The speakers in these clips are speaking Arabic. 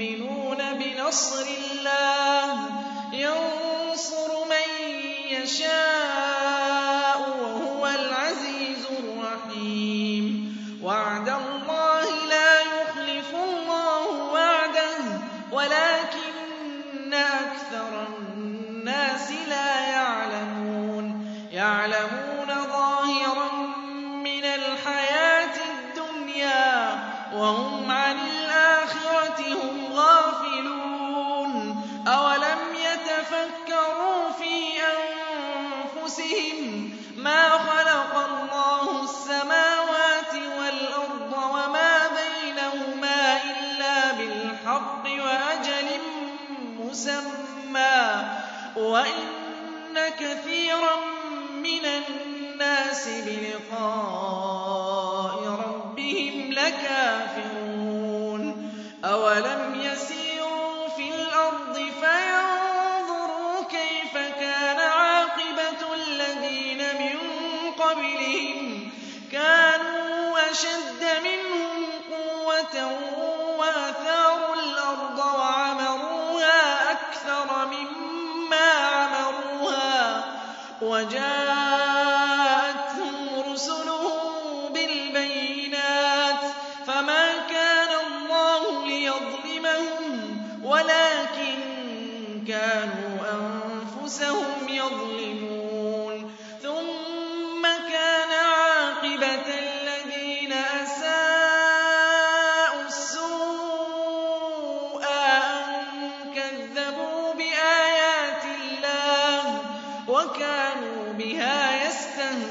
يؤمنون بنصر الله. يوم وَإِنَّ كَثِيرًا مِّنَ النَّاسِ بِلِقَاءِ رَبِّهِمْ لَكَافِرُونَ أَوَلَمْ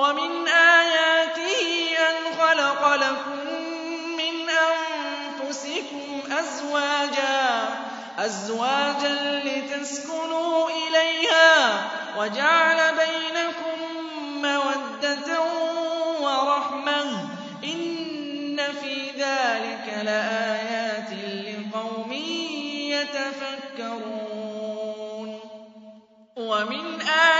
ومن آياته أن خلق لكم من أنفسكم أزواجا أزواجا لتسكنوا إليها وجعل بينكم مودة ورحمة. إن في ذلك لآيات لقوم يتفكرون. ومن آياته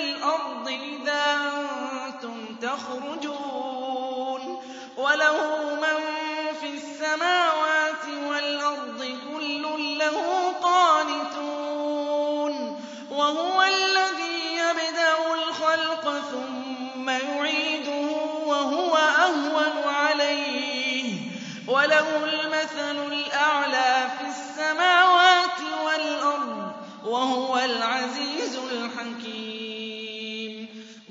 الْأَرْضِ إِذَا أَنْتُمْ تَخْرُجُونَ وَلَهُ مَنْ فِي السَّمَاوَاتِ وَالْأَرْضِ كُلٌّ لَهُ قَانِتُونَ وَهُوَ الَّذِي يَبْدَأُ الْخَلْقَ ثُمَّ يُعِيدُهُ وَهُوَ أَهْوَنُ عَلَيْهِ وَلَهُ الْمَثَلُ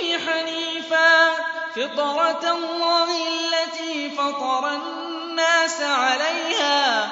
فيه حنيفا فطرة الله التي فطر الناس عليها.